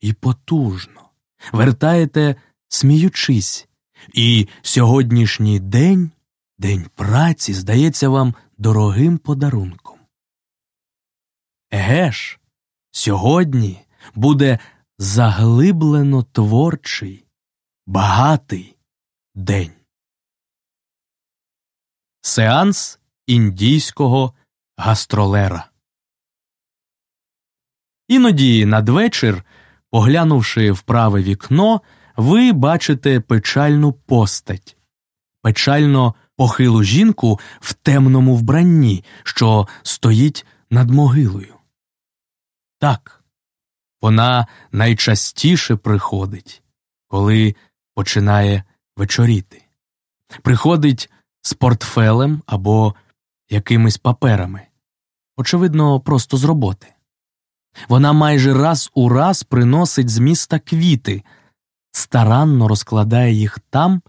і потужно, вертаєте, сміючись, і сьогоднішній день, день праці, здається вам дорогим подарунком. Еге ж, сьогодні буде заглиблено творчий, багатий день. Сеанс індійського гастролера. Іноді надвечір, поглянувши в праве вікно, ви бачите печальну постать, печально похилу жінку в темному вбранні, що стоїть над могилою. Так, вона найчастіше приходить, коли починає вечоріти. Приходить з портфелем або якимись паперами, очевидно, просто з роботи. Вона майже раз у раз приносить з міста квіти, старанно розкладає їх там,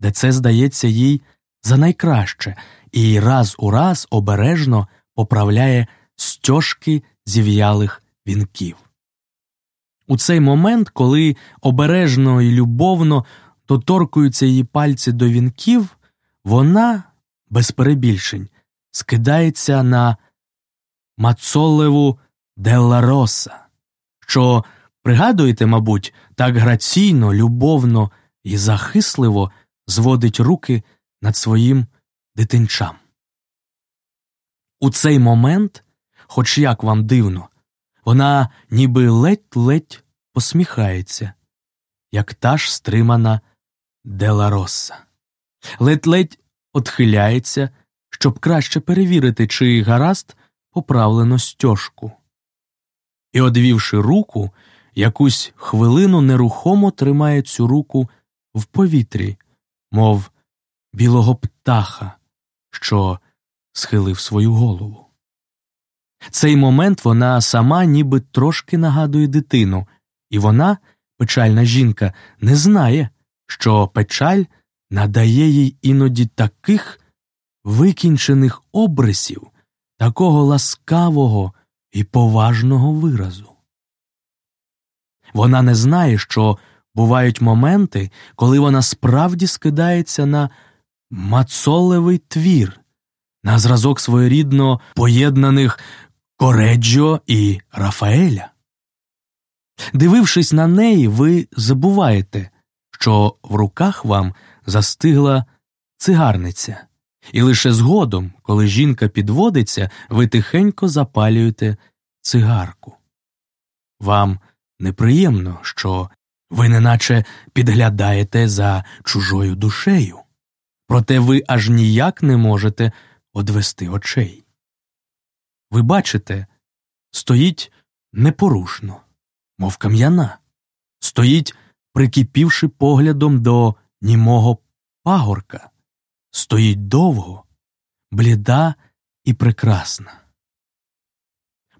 де це здається їй за найкраще, і раз у раз обережно поправляє стяжки зів'ялих вінків. У цей момент, коли обережно і любовно доторкуються її пальці до вінків, вона, без перебільшень, скидається на Мацолеву Делла Роса, що, пригадуєте, мабуть, так граційно, любовно і захисливо зводить руки над своїм дитинчам. У цей момент, хоч як вам дивно, вона ніби ледь-ледь посміхається, як та ж стримана Делароса. Ледь-ледь отхиляється, щоб краще перевірити, чи гаразд поправлено стяжку. І, одвівши руку, якусь хвилину нерухомо тримає цю руку в повітрі, мов білого птаха, що схилив свою голову. Цей момент вона сама ніби трошки нагадує дитину, і вона, печальна жінка, не знає, що печаль надає їй іноді таких викінчених обрисів, такого ласкавого і поважного виразу. Вона не знає, що бувають моменти, коли вона справді скидається на мацолевий твір, на зразок своєрідно поєднаних Кореджо і Рафаеля. Дивившись на неї, ви забуваєте, що в руках вам застигла цигарниця, і лише згодом, коли жінка підводиться, ви тихенько запалюєте цигарку. Вам неприємно, що ви неначе підглядаєте за чужою душею, проте ви аж ніяк не можете одвести очей. Ви бачите, стоїть непорушно, мов кам'яна, стоїть, прикипівши поглядом до німого пагорка, стоїть довго, бліда і прекрасна.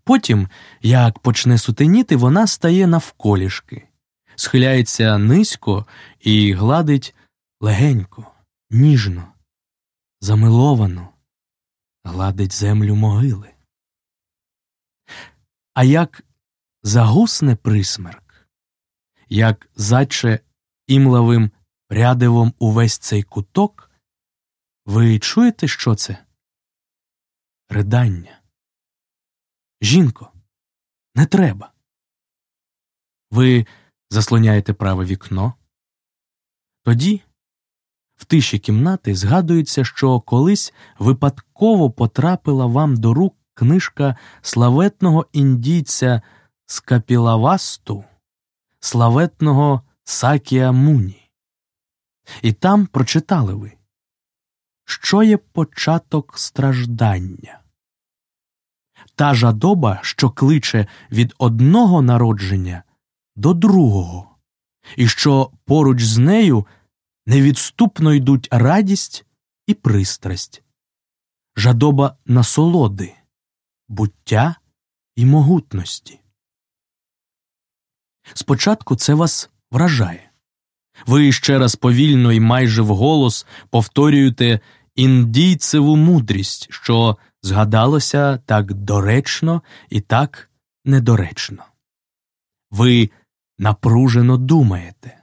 Потім, як почне сутеніти, вона стає навколішки, схиляється низько і гладить легенько, ніжно, замиловано, гладить землю могили. А як загусне присмерк, як заче імлавим рядивом увесь цей куток, ви чуєте, що це? Ридання. Жінко, не треба. Ви заслоняєте праве вікно. Тоді, в тиші кімнати, згадується, що колись випадково потрапила вам до рук книжка славетного індійця Скапілавасту, славетного Сакія Муні. І там прочитали ви, що є початок страждання. Та жадоба, що кличе від одного народження до другого, і що поруч з нею невідступно йдуть радість і пристрасть, жадоба насолоди, буття і могутності. Спочатку це вас вражає. Ви ще раз повільно і майже вголос повторюєте індійцеву мудрість, що згадалося так доречно і так недоречно. Ви напружено думаєте.